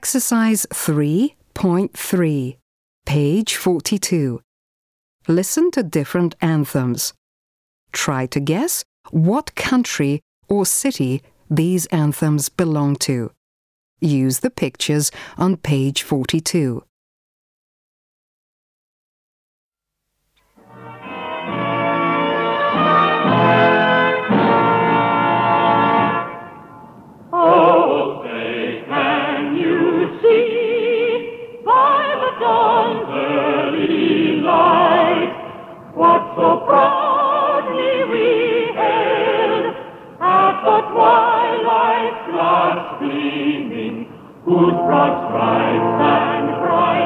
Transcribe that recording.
Exercise 3.3, page 42. Listen to different anthems. Try to guess what country or city these anthems belong to. Use the pictures on page 42. So proudly we hailed at the twilight's last gleaming, whose broad stripes and bright